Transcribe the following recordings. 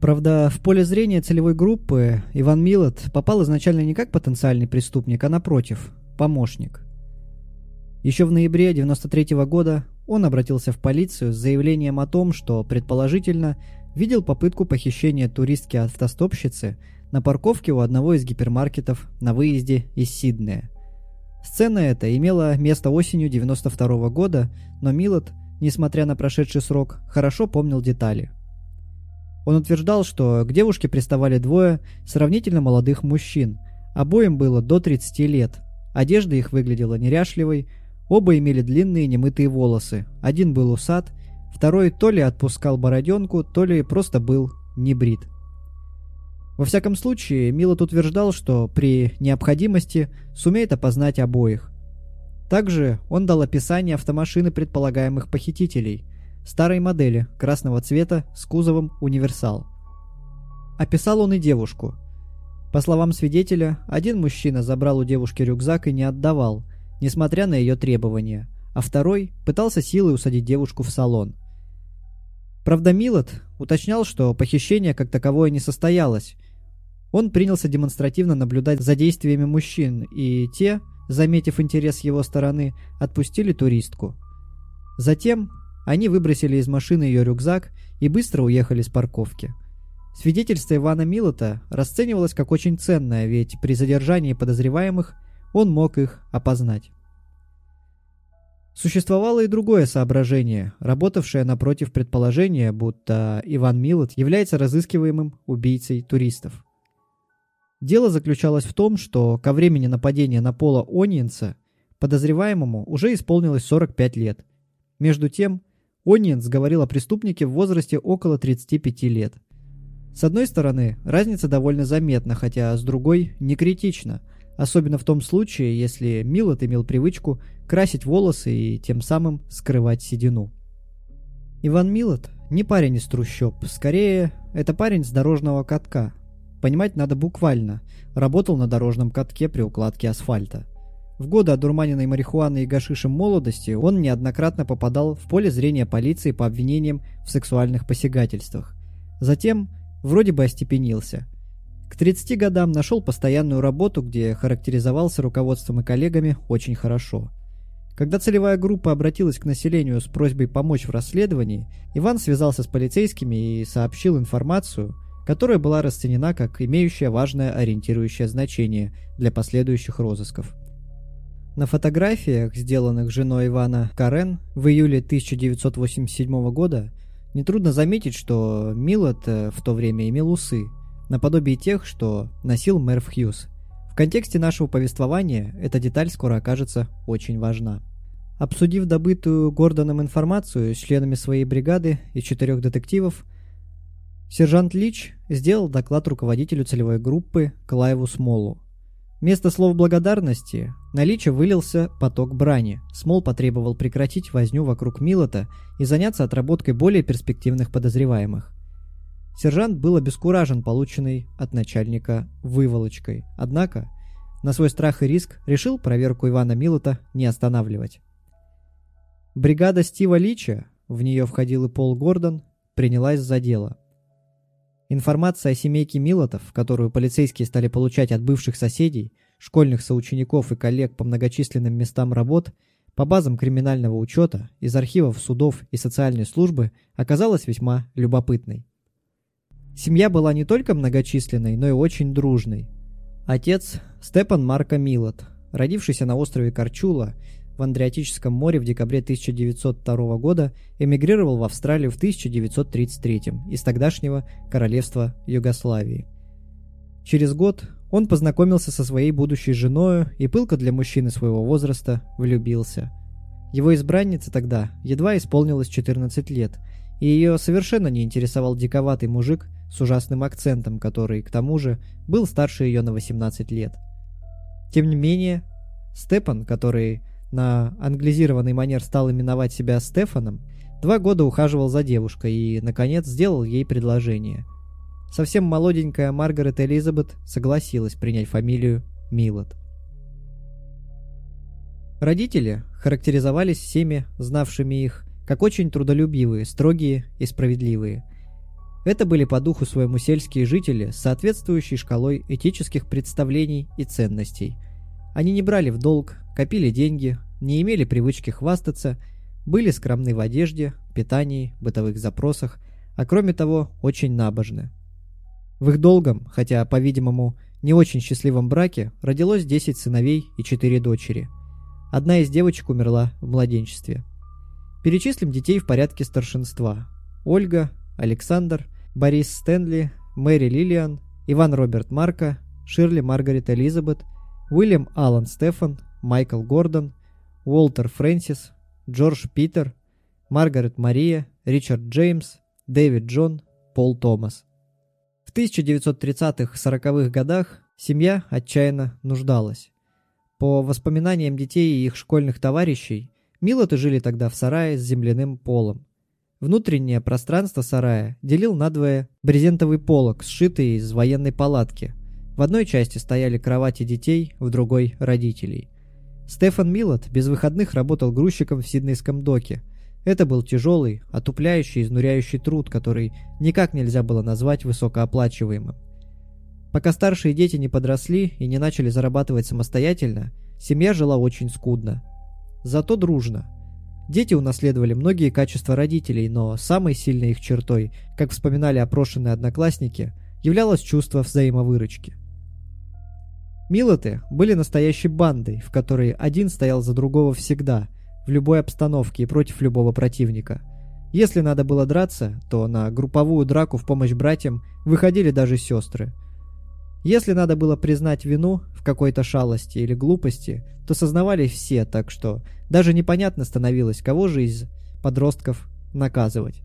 Правда, в поле зрения целевой группы Иван Милот попал изначально не как потенциальный преступник, а напротив, помощник. Еще в ноябре 93 года он обратился в полицию с заявлением о том, что, предположительно, видел попытку похищения туристки-автостопщицы на парковке у одного из гипермаркетов на выезде из Сиднея. Сцена эта имела место осенью 92 года, но Милот, несмотря на прошедший срок, хорошо помнил детали – он утверждал, что к девушке приставали двое сравнительно молодых мужчин. Обоим было до 30 лет. Одежда их выглядела неряшливой, оба имели длинные немытые волосы. Один был усат, второй то ли отпускал бороденку, то ли просто был небрит. Во всяком случае, Милот утверждал, что при необходимости сумеет опознать обоих. Также он дал описание автомашины предполагаемых похитителей – старой модели, красного цвета, с кузовом «Универсал». Описал он и девушку. По словам свидетеля, один мужчина забрал у девушки рюкзак и не отдавал, несмотря на ее требования, а второй пытался силой усадить девушку в салон. Правда, Милот уточнял, что похищение как таковое не состоялось. Он принялся демонстративно наблюдать за действиями мужчин, и те, заметив интерес его стороны, отпустили туристку. Затем они выбросили из машины ее рюкзак и быстро уехали с парковки. Свидетельство Ивана Милота расценивалось как очень ценное, ведь при задержании подозреваемых он мог их опознать. Существовало и другое соображение, работавшее напротив предположения, будто Иван Милот является разыскиваемым убийцей туристов. Дело заключалось в том, что ко времени нападения на Пола Ониенса подозреваемому уже исполнилось 45 лет. Между тем, Ониенс говорил о преступнике в возрасте около 35 лет. С одной стороны, разница довольно заметна, хотя с другой не критична, особенно в том случае, если Милот имел привычку красить волосы и тем самым скрывать седину. Иван Милот не парень из трущоб, скорее, это парень с дорожного катка. Понимать надо буквально, работал на дорожном катке при укладке асфальта. В годы одурманенной марихуаной и гашишем молодости он неоднократно попадал в поле зрения полиции по обвинениям в сексуальных посягательствах. Затем вроде бы остепенился. К 30 годам нашел постоянную работу, где характеризовался руководством и коллегами очень хорошо. Когда целевая группа обратилась к населению с просьбой помочь в расследовании, Иван связался с полицейскими и сообщил информацию, которая была расценена как имеющая важное ориентирующее значение для последующих розысков. На фотографиях, сделанных женой Ивана Карен в июле 1987 года, нетрудно заметить, что Милот э, в то время имел усы, наподобие тех, что носил Мерв Хьюз. В контексте нашего повествования эта деталь скоро окажется очень важна. Обсудив добытую Гордоном информацию с членами своей бригады и четырех детективов, сержант Лич сделал доклад руководителю целевой группы Клайву Смолу. Вместо слов благодарности на Лича вылился поток брани. Смол потребовал прекратить возню вокруг Милота и заняться отработкой более перспективных подозреваемых. Сержант был обескуражен полученной от начальника выволочкой, однако на свой страх и риск решил проверку Ивана Милота не останавливать. Бригада Стива Лича, в нее входил и Пол Гордон, принялась за дело. Информация о семейке Милотов, которую полицейские стали получать от бывших соседей, школьных соучеников и коллег по многочисленным местам работ, по базам криминального учета, из архивов судов и социальной службы, оказалась весьма любопытной. Семья была не только многочисленной, но и очень дружной. Отец – Степан Марко Милот, родившийся на острове Корчула в Андриатическом море в декабре 1902 года, эмигрировал в Австралию в 1933 из тогдашнего королевства Югославии. Через год он познакомился со своей будущей женой и пылко для мужчины своего возраста влюбился. Его избраннице тогда едва исполнилось 14 лет, и ее совершенно не интересовал диковатый мужик с ужасным акцентом, который, к тому же, был старше ее на 18 лет. Тем не менее, Степан, который на англизированный манер стал именовать себя Стефаном, два года ухаживал за девушкой и, наконец, сделал ей предложение. Совсем молоденькая Маргарет Элизабет согласилась принять фамилию Милот. Родители характеризовались всеми, знавшими их, как очень трудолюбивые, строгие и справедливые. Это были по духу своему сельские жители с соответствующей шкалой этических представлений и ценностей. Они не брали в долг, копили деньги, не имели привычки хвастаться, были скромны в одежде, питании, бытовых запросах, а кроме того, очень набожны. В их долгом, хотя, по-видимому, не очень счастливом браке, родилось 10 сыновей и 4 дочери. Одна из девочек умерла в младенчестве. Перечислим детей в порядке старшинства. Ольга, Александр, Борис Стэнли, Мэри Лилиан, Иван Роберт Марка, Ширли Маргарет Элизабет, Уильям Аллан Стефан, Майкл Гордон, Уолтер Фрэнсис, Джордж Питер, Маргарет Мария, Ричард Джеймс, Дэвид Джон, Пол Томас. В 1930-40-х годах семья отчаянно нуждалась. По воспоминаниям детей и их школьных товарищей, Милоты жили тогда в сарае с земляным полом. Внутреннее пространство сарая делил надвое брезентовый полог, сшитый из военной палатки. В одной части стояли кровати детей, в другой – родителей. Стефан Милот без выходных работал грузчиком в Сиднейском доке. Это был тяжелый, отупляющий, изнуряющий труд, который никак нельзя было назвать высокооплачиваемым. Пока старшие дети не подросли и не начали зарабатывать самостоятельно, семья жила очень скудно. Зато дружно – Дети унаследовали многие качества родителей, но самой сильной их чертой, как вспоминали опрошенные одноклассники, являлось чувство взаимовыручки. Милоты были настоящей бандой, в которой один стоял за другого всегда, в любой обстановке и против любого противника. Если надо было драться, то на групповую драку в помощь братьям выходили даже сестры – если надо было признать вину в какой-то шалости или глупости, то сознавали все, так что даже непонятно становилось, кого же из подростков наказывать.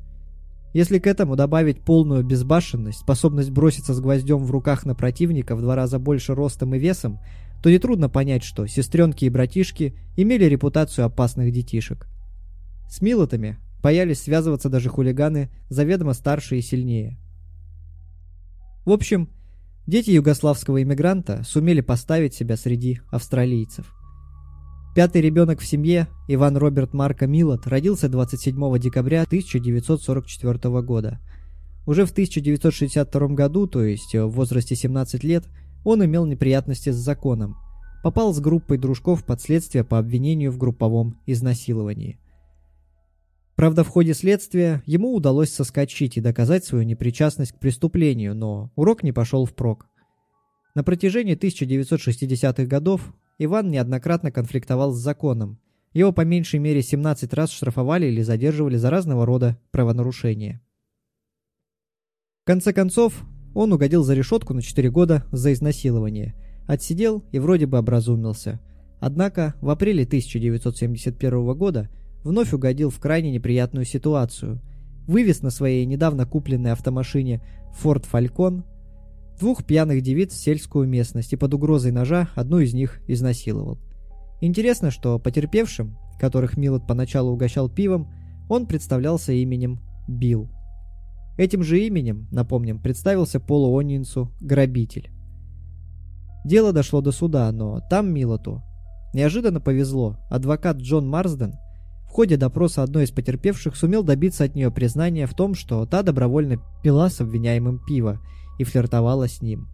Если к этому добавить полную безбашенность, способность броситься с гвоздем в руках на противника в два раза больше ростом и весом, то нетрудно понять, что сестренки и братишки имели репутацию опасных детишек. С милотами боялись связываться даже хулиганы, заведомо старше и сильнее. В общем, Дети югославского иммигранта сумели поставить себя среди австралийцев. Пятый ребенок в семье, Иван Роберт Марко Милот, родился 27 декабря 1944 года. Уже в 1962 году, то есть в возрасте 17 лет, он имел неприятности с законом. Попал с группой дружков под следствие по обвинению в групповом изнасиловании. Правда, в ходе следствия ему удалось соскочить и доказать свою непричастность к преступлению, но урок не пошел впрок. На протяжении 1960-х годов Иван неоднократно конфликтовал с законом. Его по меньшей мере 17 раз штрафовали или задерживали за разного рода правонарушения. В конце концов, он угодил за решетку на 4 года за изнасилование. Отсидел и вроде бы образумился. Однако в апреле 1971 года вновь угодил в крайне неприятную ситуацию. Вывез на своей недавно купленной автомашине Ford Falcon двух пьяных девиц в сельскую местность и под угрозой ножа одну из них изнасиловал. Интересно, что потерпевшим, которых Милот поначалу угощал пивом, он представлялся именем Билл. Этим же именем, напомним, представился Полу Онинсу грабитель. Дело дошло до суда, но там Милоту неожиданно повезло. Адвокат Джон Марсден ходе допроса одной из потерпевших сумел добиться от нее признания в том, что та добровольно пила с обвиняемым пиво и флиртовала с ним.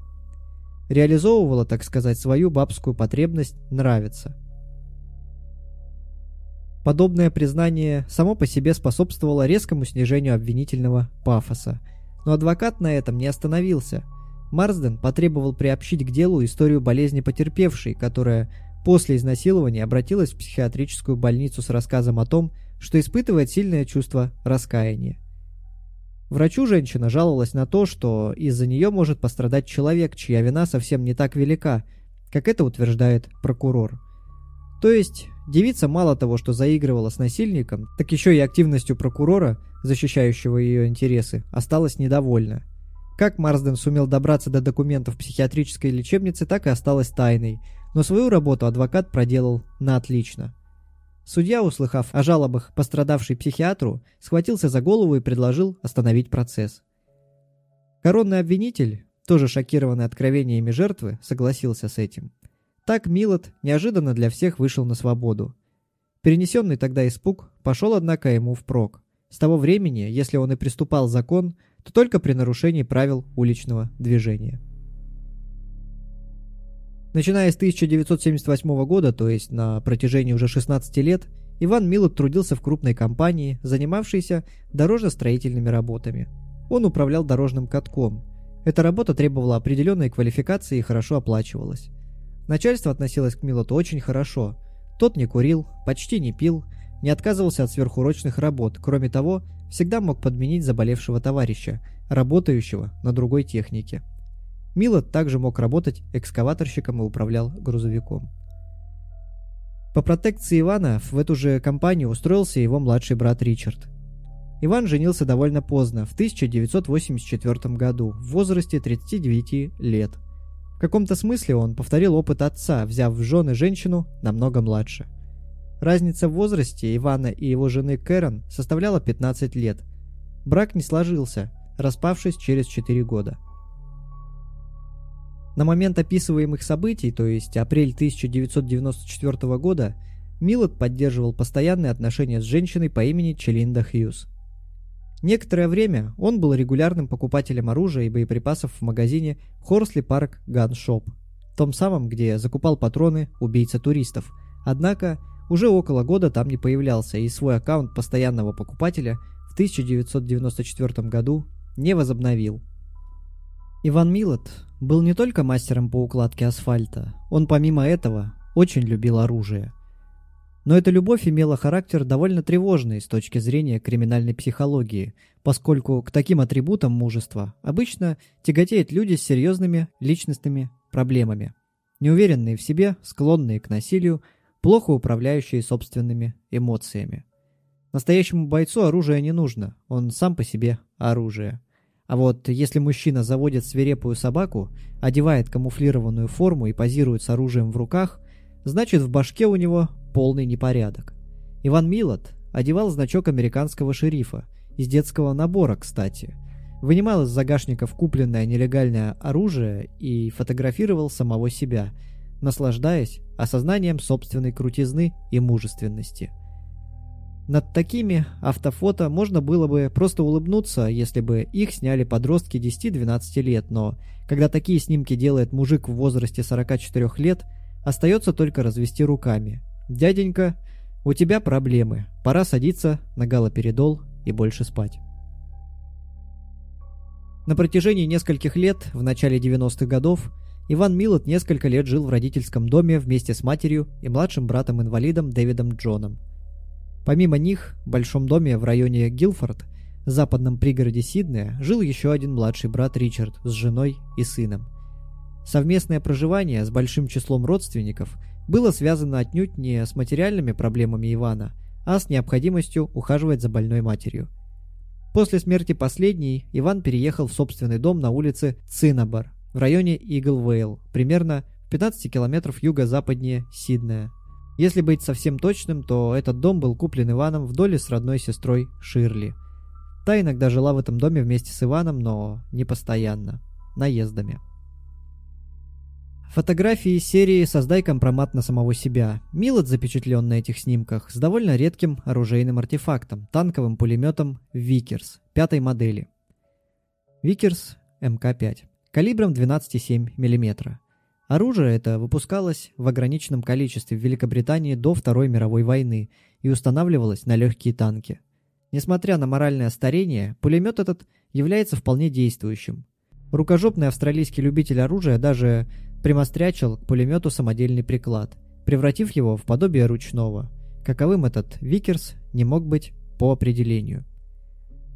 Реализовывала, так сказать, свою бабскую потребность нравиться. Подобное признание само по себе способствовало резкому снижению обвинительного пафоса. Но адвокат на этом не остановился. Марсден потребовал приобщить к делу историю болезни потерпевшей, которая После изнасилования обратилась в психиатрическую больницу с рассказом о том, что испытывает сильное чувство раскаяния. Врачу женщина жаловалась на то, что из-за нее может пострадать человек, чья вина совсем не так велика, как это утверждает прокурор. То есть, девица мало того, что заигрывала с насильником, так еще и активностью прокурора, защищающего ее интересы, осталась недовольна. Как Марсден сумел добраться до документов психиатрической лечебницы, так и осталась тайной – но свою работу адвокат проделал на отлично. Судья, услыхав о жалобах пострадавшей психиатру, схватился за голову и предложил остановить процесс. Коронный обвинитель, тоже шокированный откровениями жертвы, согласился с этим. Так Милот неожиданно для всех вышел на свободу. Перенесенный тогда испуг пошел, однако, ему впрок. С того времени, если он и приступал закон, то только при нарушении правил уличного движения. Начиная с 1978 года, то есть на протяжении уже 16 лет, Иван Милот трудился в крупной компании, занимавшейся дорожно-строительными работами. Он управлял дорожным катком. Эта работа требовала определенной квалификации и хорошо оплачивалась. Начальство относилось к Милоту очень хорошо. Тот не курил, почти не пил, не отказывался от сверхурочных работ, кроме того, всегда мог подменить заболевшего товарища, работающего на другой технике. Милот также мог работать экскаваторщиком и управлял грузовиком. По протекции Ивана в эту же компанию устроился его младший брат Ричард. Иван женился довольно поздно, в 1984 году, в возрасте 39 лет. В каком-то смысле он повторил опыт отца, взяв в жены женщину намного младше. Разница в возрасте Ивана и его жены Кэрон составляла 15 лет. Брак не сложился, распавшись через 4 года – на момент описываемых событий, то есть апрель 1994 года, Милот поддерживал постоянные отношения с женщиной по имени Челинда Хьюз. Некоторое время он был регулярным покупателем оружия и боеприпасов в магазине Хорсли Парк Shop, том самом, где закупал патроны убийца туристов. Однако уже около года там не появлялся и свой аккаунт постоянного покупателя в 1994 году не возобновил. Иван Милот был не только мастером по укладке асфальта, он помимо этого очень любил оружие. Но эта любовь имела характер довольно тревожный с точки зрения криминальной психологии, поскольку к таким атрибутам мужества обычно тяготеют люди с серьезными личностными проблемами, неуверенные в себе, склонные к насилию, плохо управляющие собственными эмоциями. Настоящему бойцу оружие не нужно, он сам по себе оружие – а вот если мужчина заводит свирепую собаку, одевает камуфлированную форму и позирует с оружием в руках, значит в башке у него полный непорядок. Иван Милот одевал значок американского шерифа, из детского набора, кстати. Вынимал из загашников купленное нелегальное оружие и фотографировал самого себя, наслаждаясь осознанием собственной крутизны и мужественности – над такими автофото можно было бы просто улыбнуться, если бы их сняли подростки 10-12 лет, но когда такие снимки делает мужик в возрасте 44 лет, остается только развести руками. «Дяденька, у тебя проблемы, пора садиться на галоперидол и больше спать». На протяжении нескольких лет, в начале 90-х годов, Иван Милот несколько лет жил в родительском доме вместе с матерью и младшим братом-инвалидом Дэвидом Джоном – Помимо них, в большом доме в районе Гилфорд, западном пригороде Сиднея, жил еще один младший брат Ричард с женой и сыном. Совместное проживание с большим числом родственников было связано отнюдь не с материальными проблемами Ивана, а с необходимостью ухаживать за больной матерью. После смерти последней Иван переехал в собственный дом на улице Цинабар в районе Иглвейл, примерно в 15 километров юго-западнее Сиднея. Если быть совсем точным, то этот дом был куплен Иваном в доле с родной сестрой Ширли. Та иногда жила в этом доме вместе с Иваном, но не постоянно, наездами. Фотографии серии «Создай компромат на самого себя». Милат запечатлен на этих снимках с довольно редким оружейным артефактом, танковым пулеметом «Виккерс» пятой модели. «Виккерс» МК-5, калибром 12,7 мм. Оружие это выпускалось в ограниченном количестве в Великобритании до Второй мировой войны и устанавливалось на легкие танки. Несмотря на моральное старение, пулемет этот является вполне действующим. Рукожопный австралийский любитель оружия даже примострячил к пулемету самодельный приклад, превратив его в подобие ручного. Каковым этот Виккерс не мог быть по определению.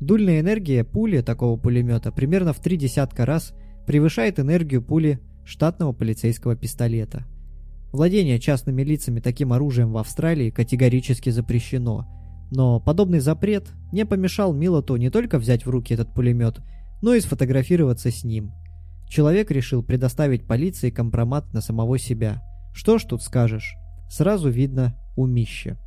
Дульная энергия пули такого пулемета примерно в три десятка раз превышает энергию пули штатного полицейского пистолета. Владение частными лицами таким оружием в Австралии категорически запрещено, но подобный запрет не помешал Милоту не только взять в руки этот пулемет, но и сфотографироваться с ним. Человек решил предоставить полиции компромат на самого себя. Что ж тут скажешь? Сразу видно умище.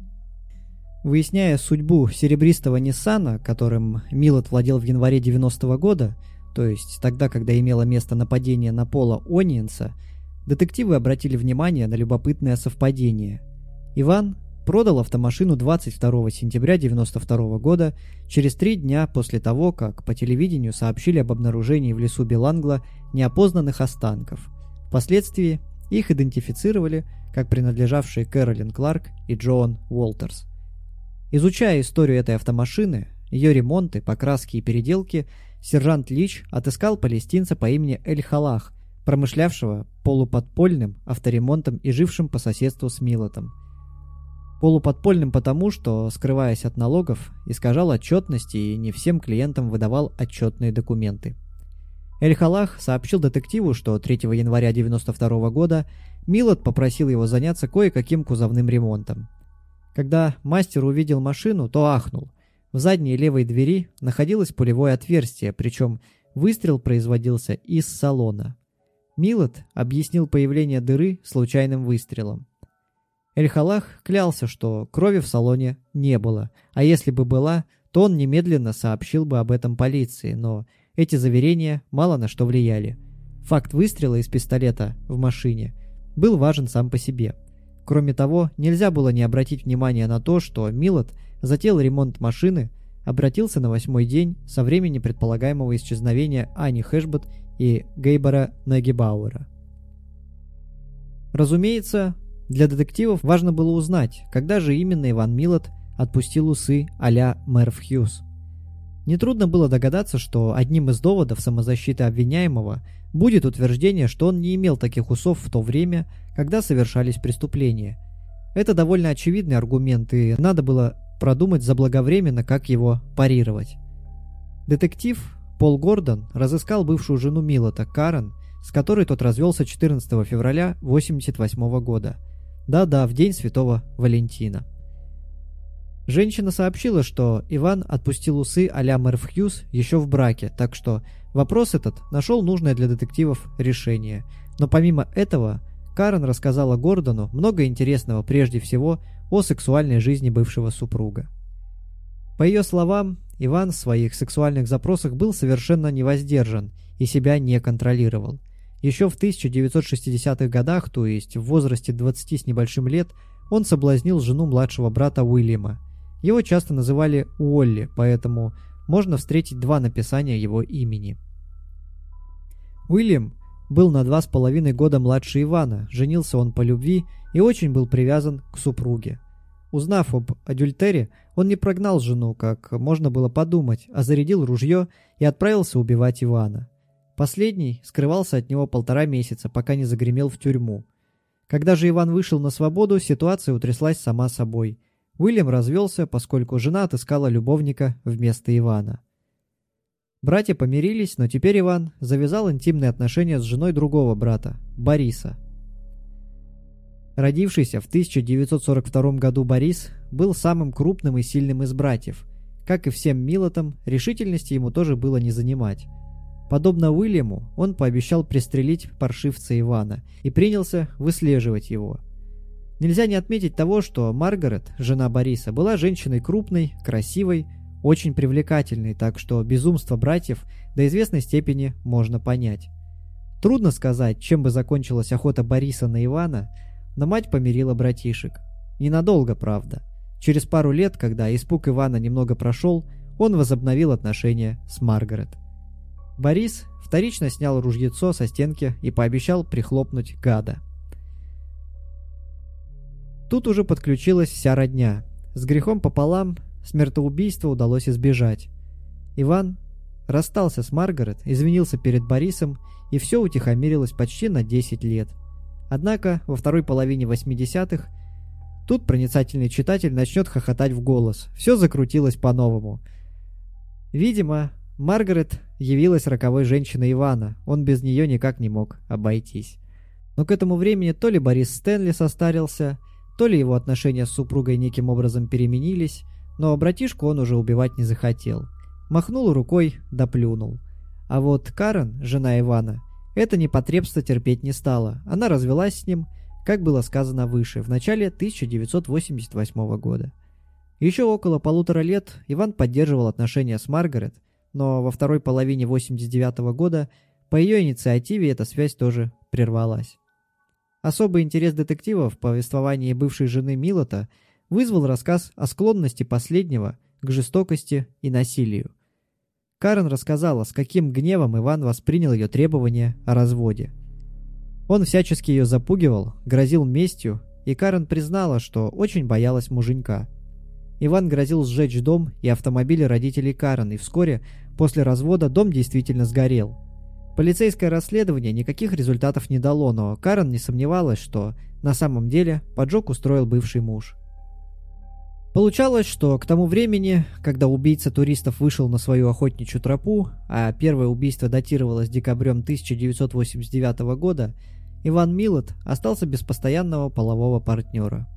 Выясняя судьбу серебристого Ниссана, которым Милот владел в январе 90 -го года, то есть тогда, когда имело место нападение на Пола Ониенса, детективы обратили внимание на любопытное совпадение. Иван продал автомашину 22 сентября 1992 года, через три дня после того, как по телевидению сообщили об обнаружении в лесу Белангла неопознанных останков. Впоследствии их идентифицировали как принадлежавшие Кэролин Кларк и Джоан Уолтерс. Изучая историю этой автомашины, ее ремонты, покраски и переделки, сержант Лич отыскал палестинца по имени Эль Халах, промышлявшего полуподпольным авторемонтом и жившим по соседству с Милотом. Полуподпольным потому, что, скрываясь от налогов, искажал отчетности и не всем клиентам выдавал отчетные документы. Эль-Халах сообщил детективу, что 3 января 1992 года Милот попросил его заняться кое-каким кузовным ремонтом. Когда мастер увидел машину, то ахнул. В задней левой двери находилось пулевое отверстие, причем выстрел производился из салона. Милот объяснил появление дыры случайным выстрелом. Эль-Халах клялся, что крови в салоне не было, а если бы была, то он немедленно сообщил бы об этом полиции, но эти заверения мало на что влияли. Факт выстрела из пистолета в машине был важен сам по себе. Кроме того, нельзя было не обратить внимания на то, что Милот затеял ремонт машины, обратился на восьмой день со времени предполагаемого исчезновения Ани Хэшбот и Гейбора Нагибауэра. Разумеется, для детективов важно было узнать, когда же именно Иван Милот отпустил усы а-ля Мэрф Хьюз. Нетрудно было догадаться, что одним из доводов самозащиты обвиняемого будет утверждение, что он не имел таких усов в то время, когда совершались преступления. Это довольно очевидный аргумент, и надо было продумать заблаговременно, как его парировать. Детектив Пол Гордон разыскал бывшую жену Милота, Карен, с которой тот развелся 14 февраля 1988 года – да-да, в день Святого Валентина. Женщина сообщила, что Иван отпустил усы а-ля Мэрф Хьюз еще в браке, так что вопрос этот нашел нужное для детективов решение. Но помимо этого, Карен рассказала Гордону много интересного прежде всего о сексуальной жизни бывшего супруга. По ее словам, Иван в своих сексуальных запросах был совершенно невоздержан и себя не контролировал. Еще в 1960-х годах, то есть в возрасте 20 с небольшим лет, он соблазнил жену младшего брата Уильяма. Его часто называли Уолли, поэтому можно встретить два написания его имени. Уильям был на два с половиной года младше Ивана, женился он по любви и очень был привязан к супруге. Узнав об адюльтере, он не прогнал жену, как можно было подумать, а зарядил ружье и отправился убивать Ивана. Последний скрывался от него полтора месяца, пока не загремел в тюрьму. Когда же Иван вышел на свободу, ситуация утряслась сама собой. Уильям развелся, поскольку жена отыскала любовника вместо Ивана. Братья помирились, но теперь Иван завязал интимные отношения с женой другого брата, Бориса. Родившийся в 1942 году Борис был самым крупным и сильным из братьев. Как и всем Милотам, решительности ему тоже было не занимать. Подобно Уильяму, он пообещал пристрелить паршивца Ивана и принялся выслеживать его. Нельзя не отметить того, что Маргарет, жена Бориса, была женщиной крупной, красивой, очень привлекательной, так что безумство братьев до известной степени можно понять. Трудно сказать, чем бы закончилась охота Бориса на Ивана, но мать помирила братишек. Ненадолго, правда. Через пару лет, когда испуг Ивана немного прошел, он возобновил отношения с Маргарет. Борис вторично снял ружьецо со стенки и пообещал прихлопнуть гада. Тут уже подключилась вся родня. С грехом пополам смертоубийства удалось избежать. Иван расстался с Маргарет, извинился перед Борисом, и все утихомирилось почти на 10 лет. Однако во второй половине 80-х тут проницательный читатель начнет хохотать в голос. Все закрутилось по-новому. Видимо, Маргарет явилась роковой женщиной Ивана, он без нее никак не мог обойтись. Но к этому времени то ли Борис Стэнли состарился, то ли его отношения с супругой неким образом переменились, но братишку он уже убивать не захотел. Махнул рукой, да плюнул. А вот Карен, жена Ивана, это непотребство терпеть не стала. Она развелась с ним, как было сказано выше, в начале 1988 года. Еще около полутора лет Иван поддерживал отношения с Маргарет – но во второй половине 89 года по ее инициативе эта связь тоже прервалась. Особый интерес детектива в повествовании бывшей жены Милота вызвал рассказ о склонности последнего к жестокости и насилию. Карен рассказала, с каким гневом Иван воспринял ее требования о разводе. Он всячески ее запугивал, грозил местью, и Карен признала, что очень боялась муженька. Иван грозил сжечь дом и автомобили родителей Карен, и вскоре после развода дом действительно сгорел. Полицейское расследование никаких результатов не дало, но Карен не сомневалась, что на самом деле поджог устроил бывший муж. Получалось, что к тому времени, когда убийца туристов вышел на свою охотничью тропу, а первое убийство датировалось декабрем 1989 года, Иван Милот остался без постоянного полового партнера.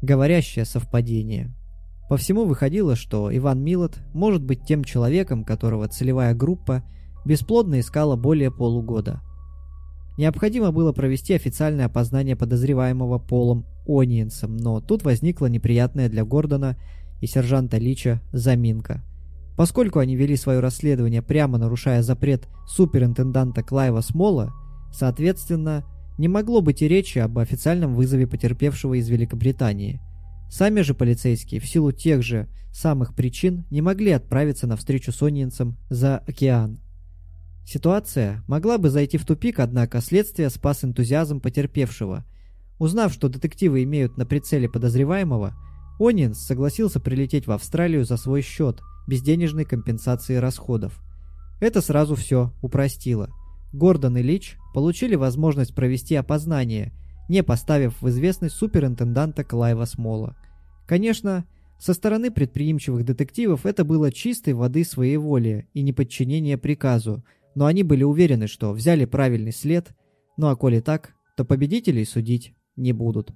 Говорящее совпадение. По всему выходило, что Иван Милот может быть тем человеком, которого целевая группа бесплодно искала более полугода. Необходимо было провести официальное опознание подозреваемого Полом Ониенсом, но тут возникла неприятная для Гордона и сержанта Лича заминка. Поскольку они вели свое расследование прямо нарушая запрет суперинтенданта Клайва Смола, соответственно, не могло быть и речи об официальном вызове потерпевшего из Великобритании. Сами же полицейские в силу тех же самых причин не могли отправиться на встречу с Ониенсом за океан. Ситуация могла бы зайти в тупик, однако следствие спас энтузиазм потерпевшего – Узнав, что детективы имеют на прицеле подозреваемого, Онинс согласился прилететь в Австралию за свой счет, без денежной компенсации расходов. Это сразу все упростило. Гордон и Лич получили возможность провести опознание, не поставив в известность суперинтенданта Клайва Смола. Конечно, со стороны предприимчивых детективов это было чистой воды своеволия и неподчинение приказу, но они были уверены, что взяли правильный след, ну а коли так, то победителей судить не будут.